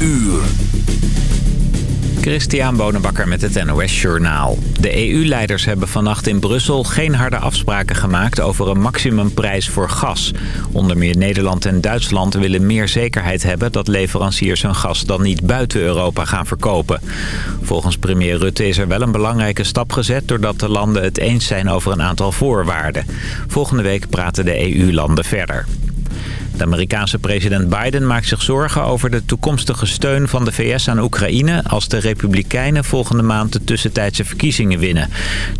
uur. Christian Bonenbakker met het NOS Journaal. De EU-leiders hebben vannacht in Brussel geen harde afspraken gemaakt over een maximumprijs voor gas. Onder meer Nederland en Duitsland willen meer zekerheid hebben dat leveranciers hun gas dan niet buiten Europa gaan verkopen. Volgens premier Rutte is er wel een belangrijke stap gezet doordat de landen het eens zijn over een aantal voorwaarden. Volgende week praten de EU-landen verder. De Amerikaanse president Biden maakt zich zorgen over de toekomstige steun van de VS aan Oekraïne... als de Republikeinen volgende maand de tussentijdse verkiezingen winnen.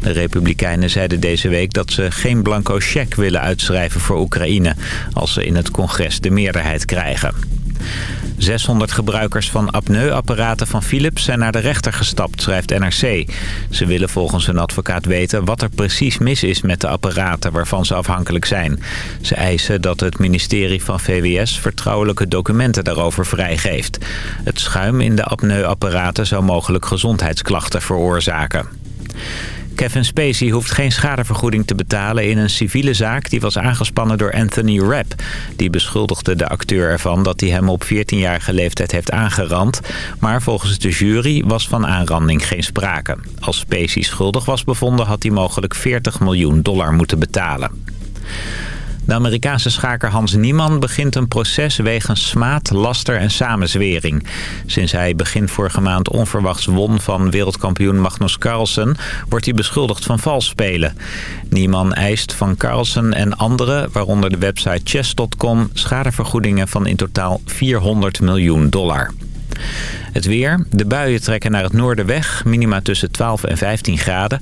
De Republikeinen zeiden deze week dat ze geen blanco cheque willen uitschrijven voor Oekraïne... als ze in het congres de meerderheid krijgen. 600 gebruikers van apneuapparaten van Philips zijn naar de rechter gestapt, schrijft NRC. Ze willen volgens hun advocaat weten wat er precies mis is met de apparaten waarvan ze afhankelijk zijn. Ze eisen dat het ministerie van VWS vertrouwelijke documenten daarover vrijgeeft. Het schuim in de apneuapparaten zou mogelijk gezondheidsklachten veroorzaken. Kevin Spacey hoeft geen schadevergoeding te betalen in een civiele zaak... die was aangespannen door Anthony Rapp. Die beschuldigde de acteur ervan dat hij hem op 14-jarige leeftijd heeft aangerand. Maar volgens de jury was van aanranding geen sprake. Als Spacey schuldig was bevonden had hij mogelijk 40 miljoen dollar moeten betalen. De Amerikaanse schaker Hans Niemann begint een proces wegens smaad, laster en samenzwering. Sinds hij begin vorige maand onverwachts won van wereldkampioen Magnus Carlsen... wordt hij beschuldigd van vals spelen. Niemann eist van Carlsen en anderen, waaronder de website chess.com... schadevergoedingen van in totaal 400 miljoen dollar. Het weer. De buien trekken naar het noorden weg. Minima tussen 12 en 15 graden.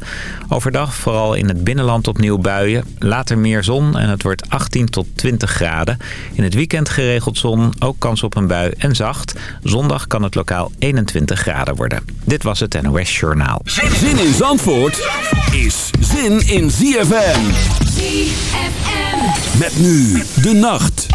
Overdag vooral in het binnenland opnieuw buien. Later meer zon en het wordt 18 tot 20 graden. In het weekend geregeld zon. Ook kans op een bui en zacht. Zondag kan het lokaal 21 graden worden. Dit was het NOS Journaal. Zin in Zandvoort is zin in ZFM. ZFM. Met nu de nacht.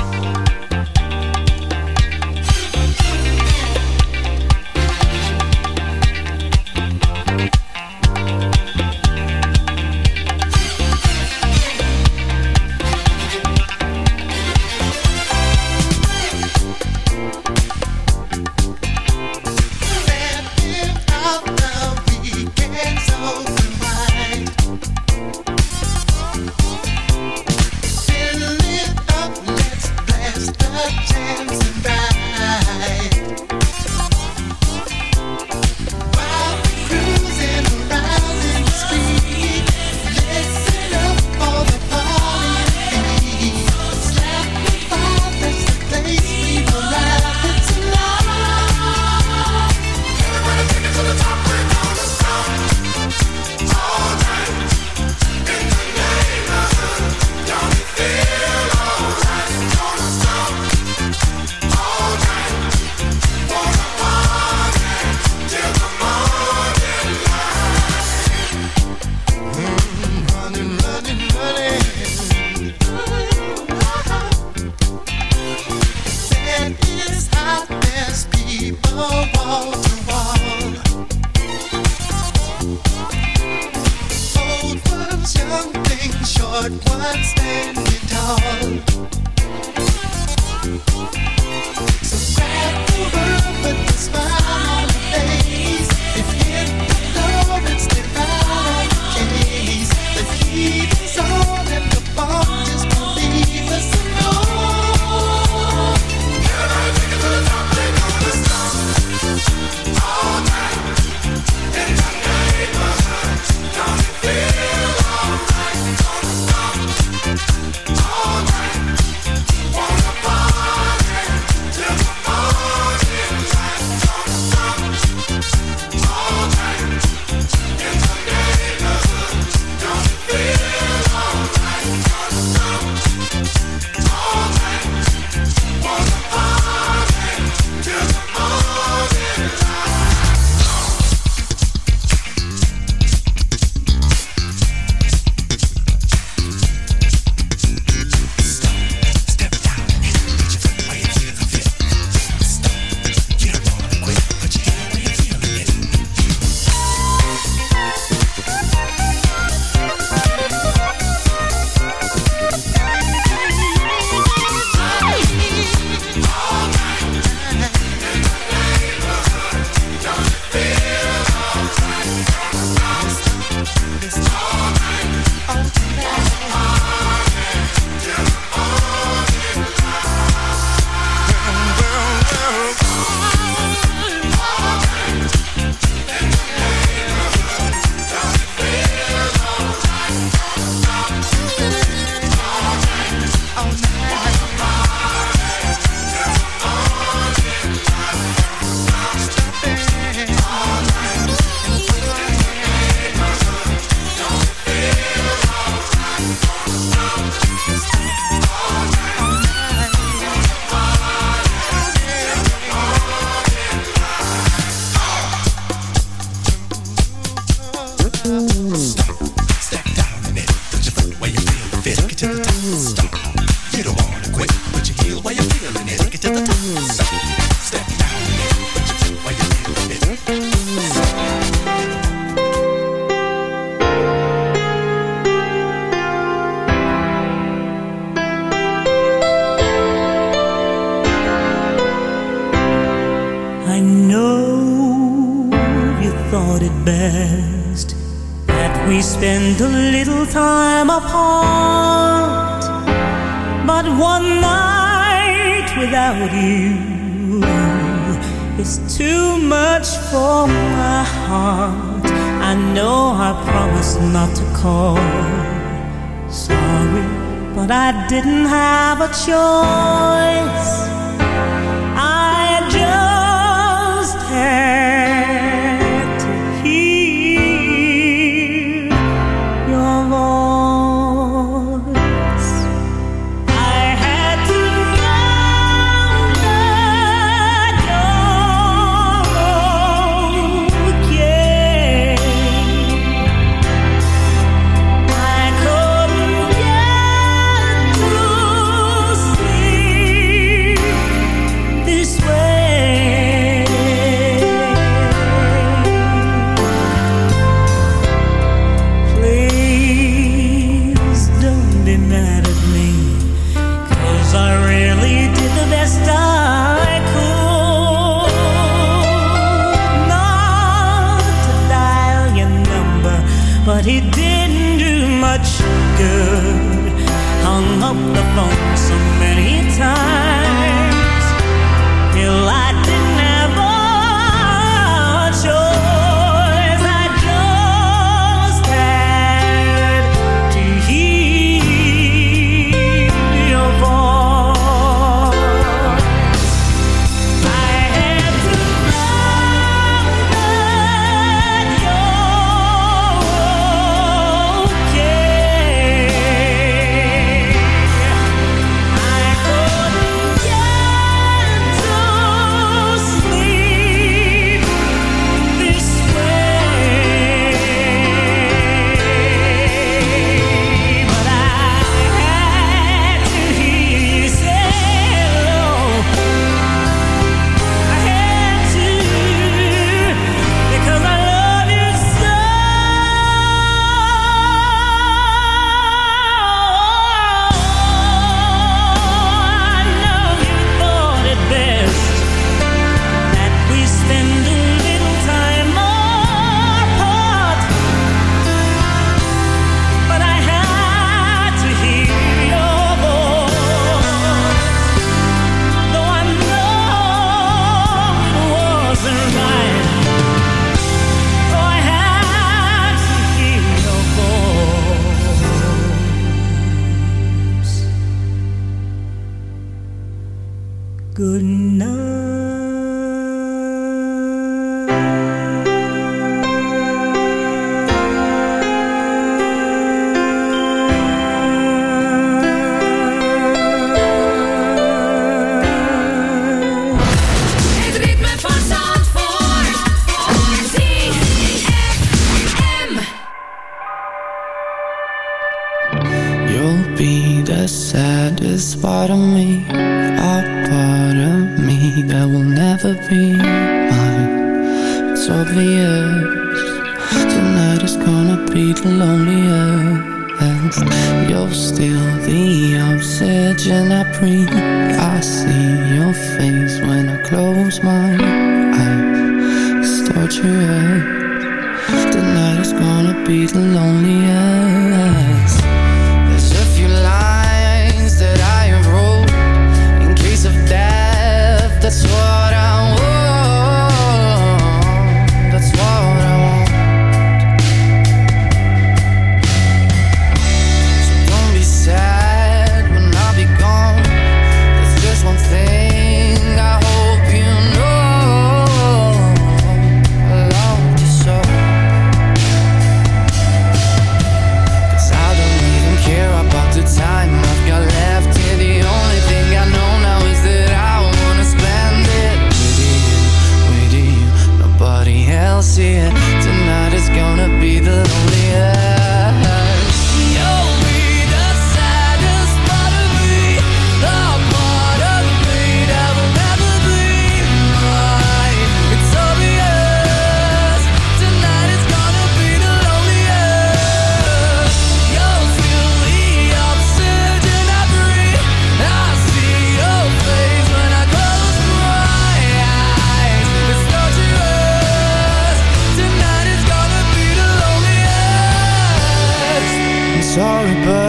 sorry, but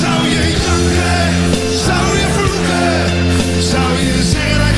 Zou je janken, zou je vloeken, zou je zeggen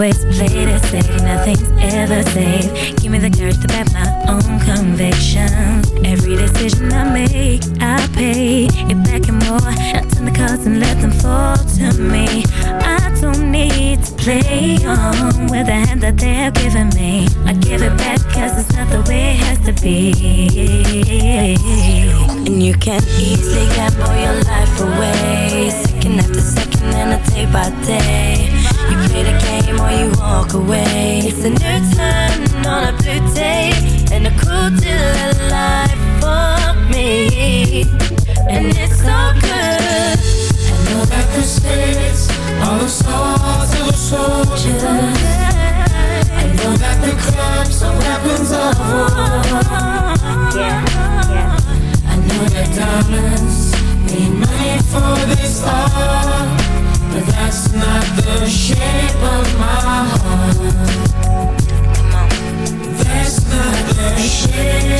Always played it safe, nothing's ever safe. Give me the courage to back my own convictions. Every decision I make, I pay it back and more. I turn the cards and let them fall to me. I don't need to play on with the hand that they have given me. I give it back cause it's not the way it has to be. And you can easily gamble your life away. Second after second and a day by day. You play the game or you walk away. It's a new turn on a blue day and a cool deal of life for me. And it's so good. I know that the states are the swords of the soldier. I know that the clubs are weapons of war. I know that diamonds need money for this art, but that's not the shape of my heart. That's not the shape,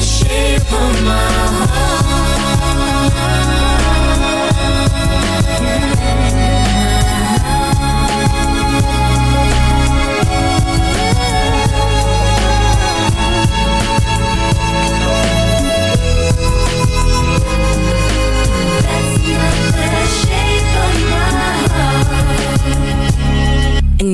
shape of my And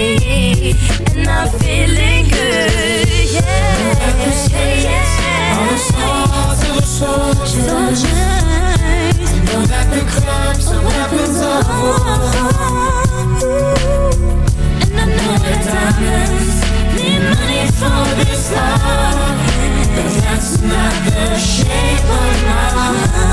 And I'm feeling good, yeah know that the clubs are weapons of war. And I know diamonds need money for this But that's not the shape of my heart.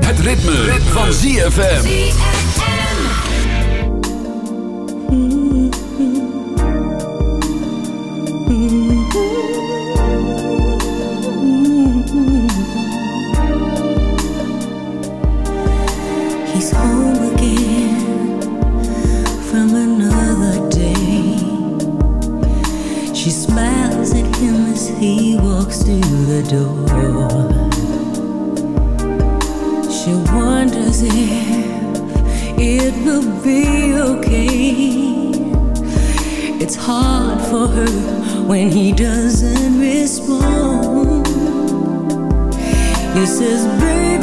Het ritme, van ZFM. The door. She wonders if it will be okay. It's hard for her when he doesn't respond. He says, Babe,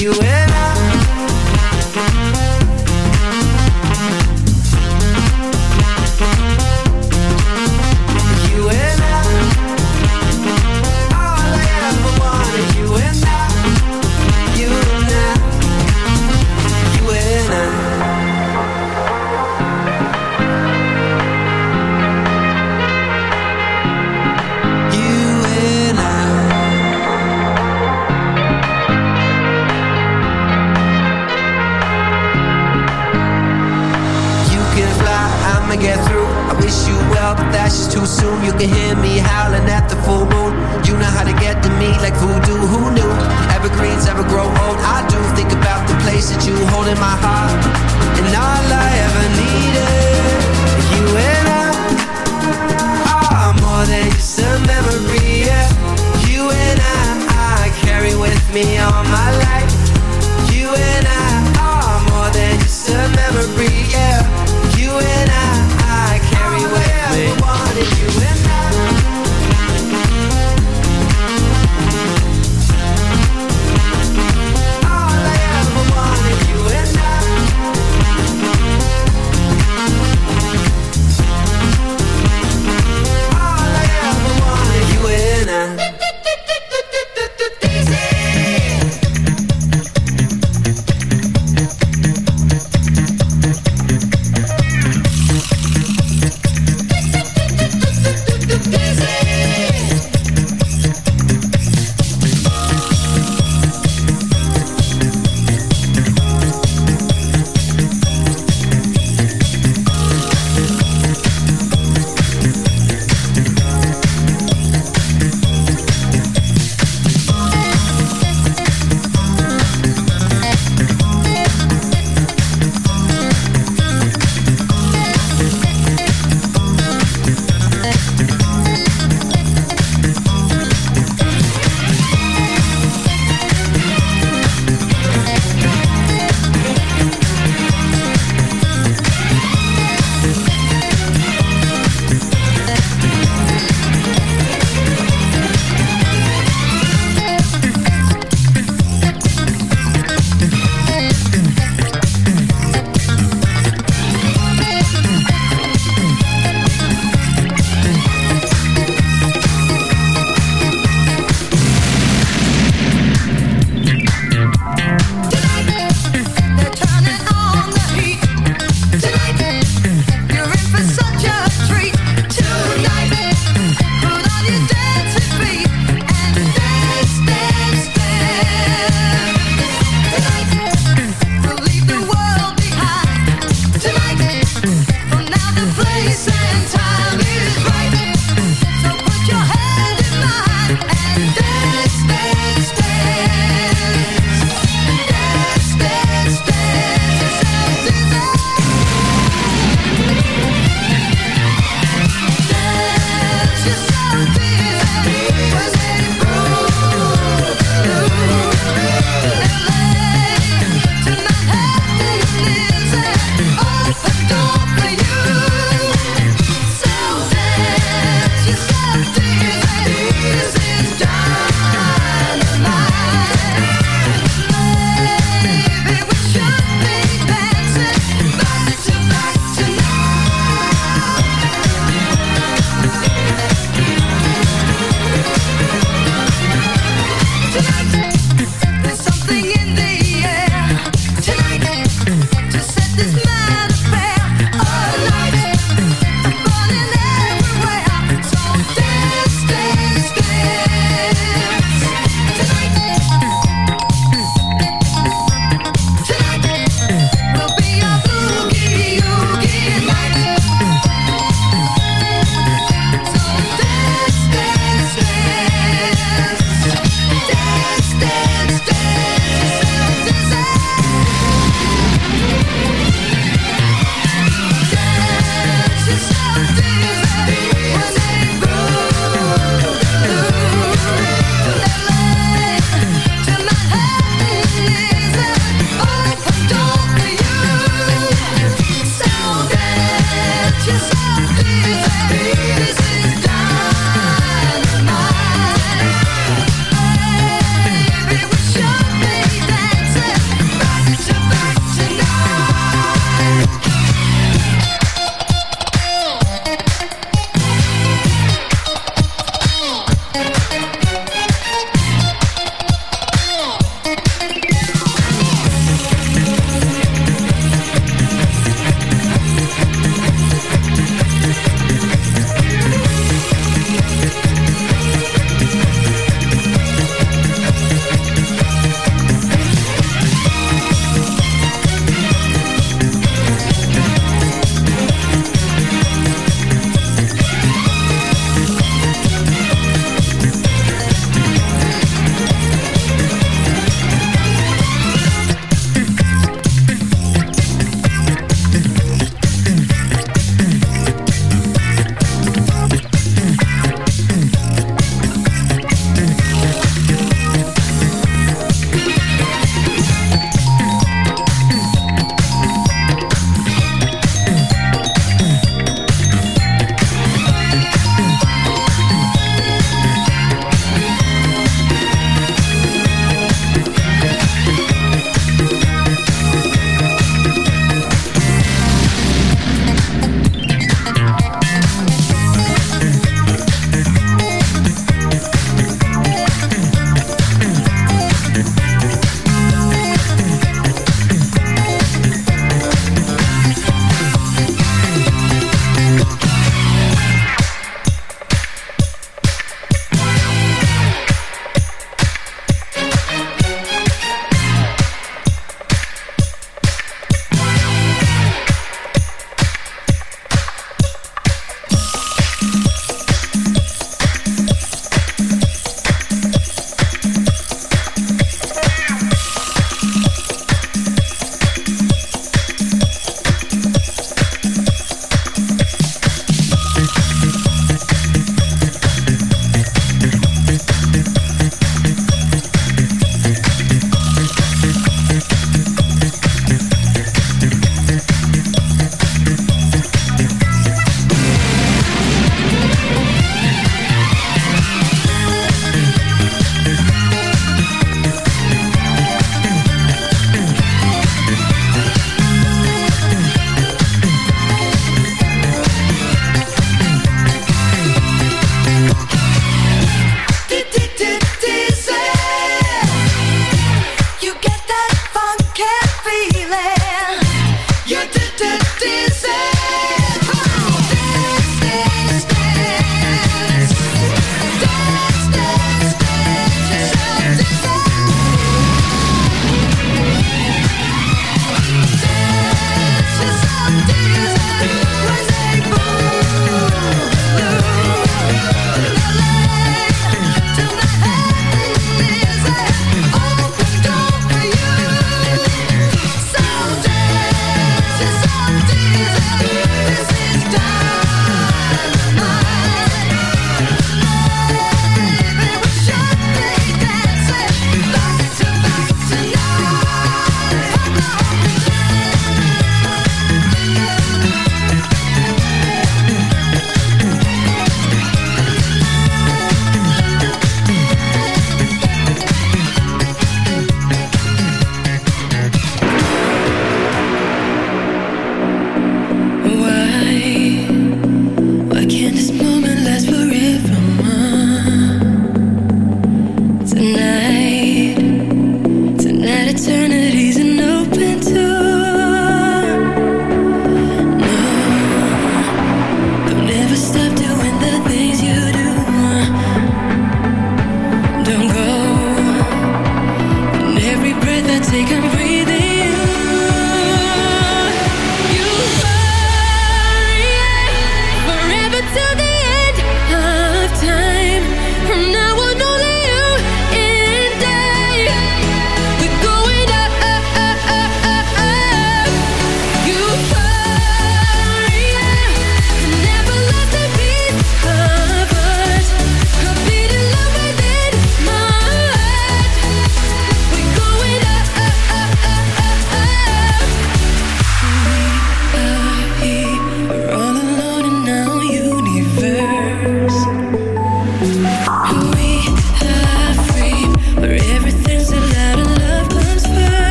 you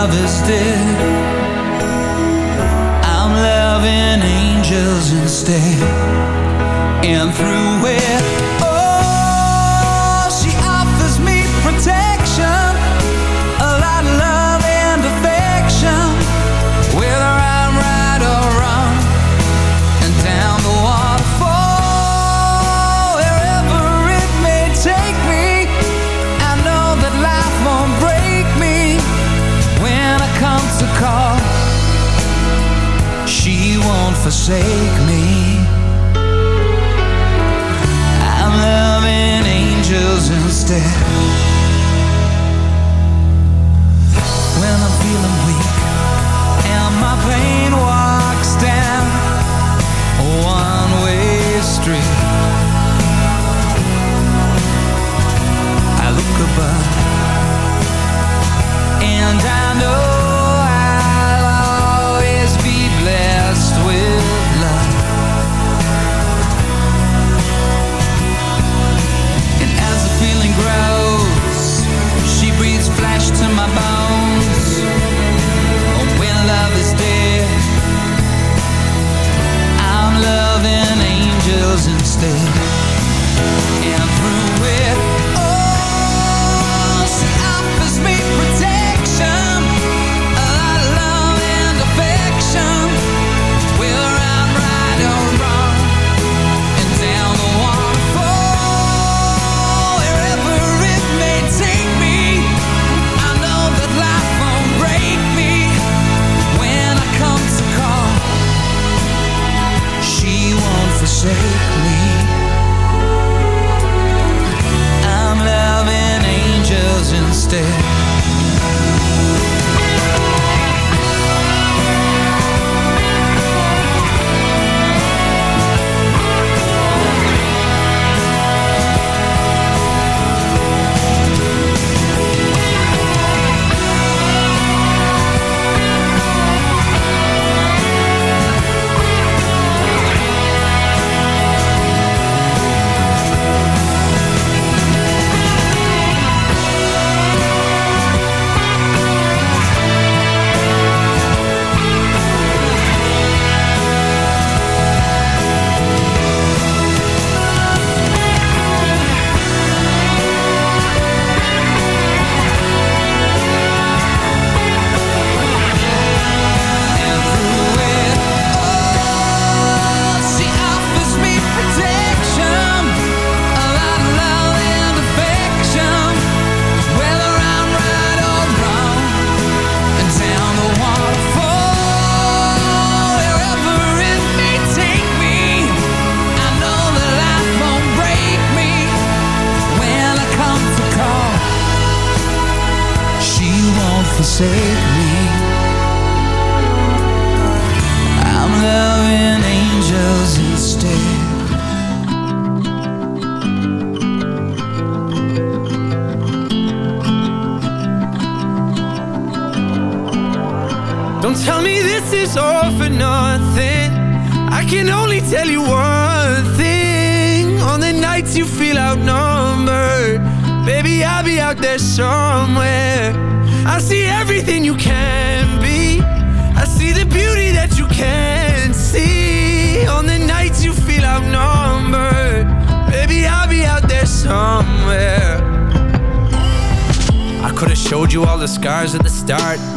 harvest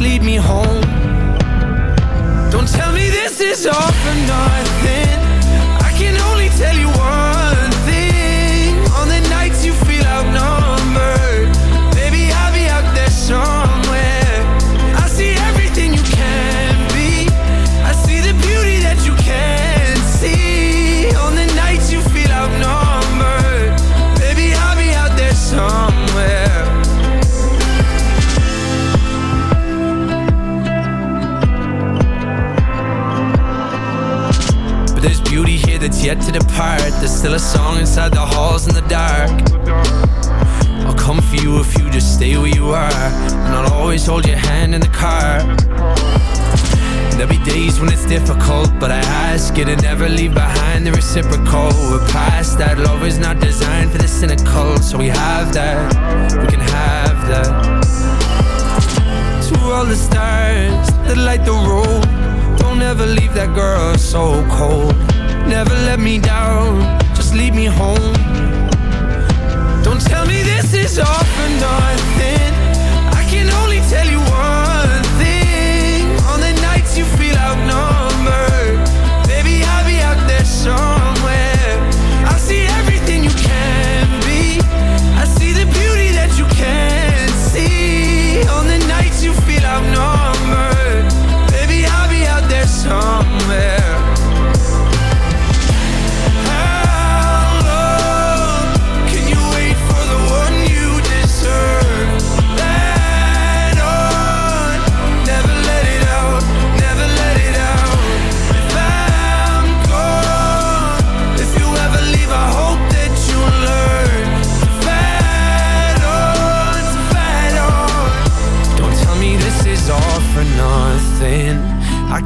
lead me home. difficult, but I ask you to never leave behind the reciprocal. We're past that. Love is not designed for the cynical, so we have that. We can have that. To all the stars that light the road, don't ever leave that girl so cold. Never let me down, just lead me home. Don't tell me this is all for nothing. I can only tell you one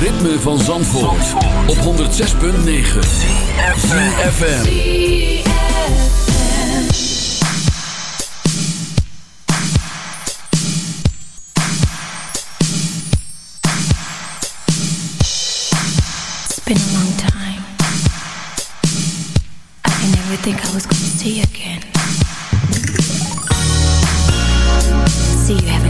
ritme van Zandvoort, op 106.9 CFM It's been a long time. I can never think I was going to see you again. See you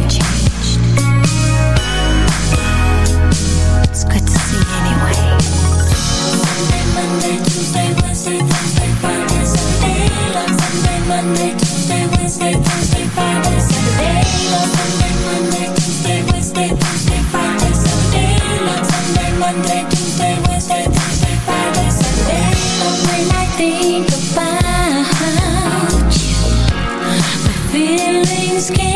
es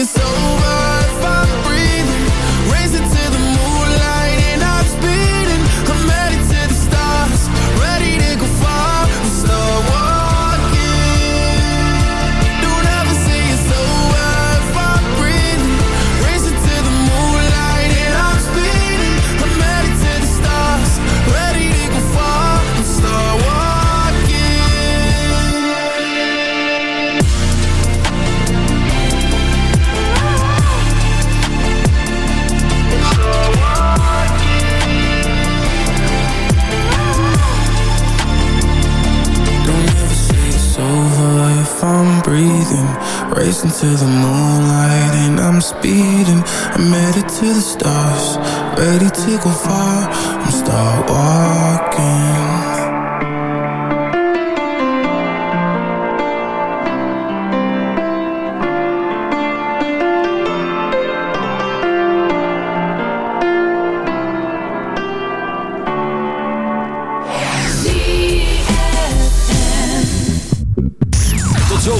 it's over. Racing to the moonlight and I'm speeding. I'm headed to the stars, ready to go far. I'm start walking.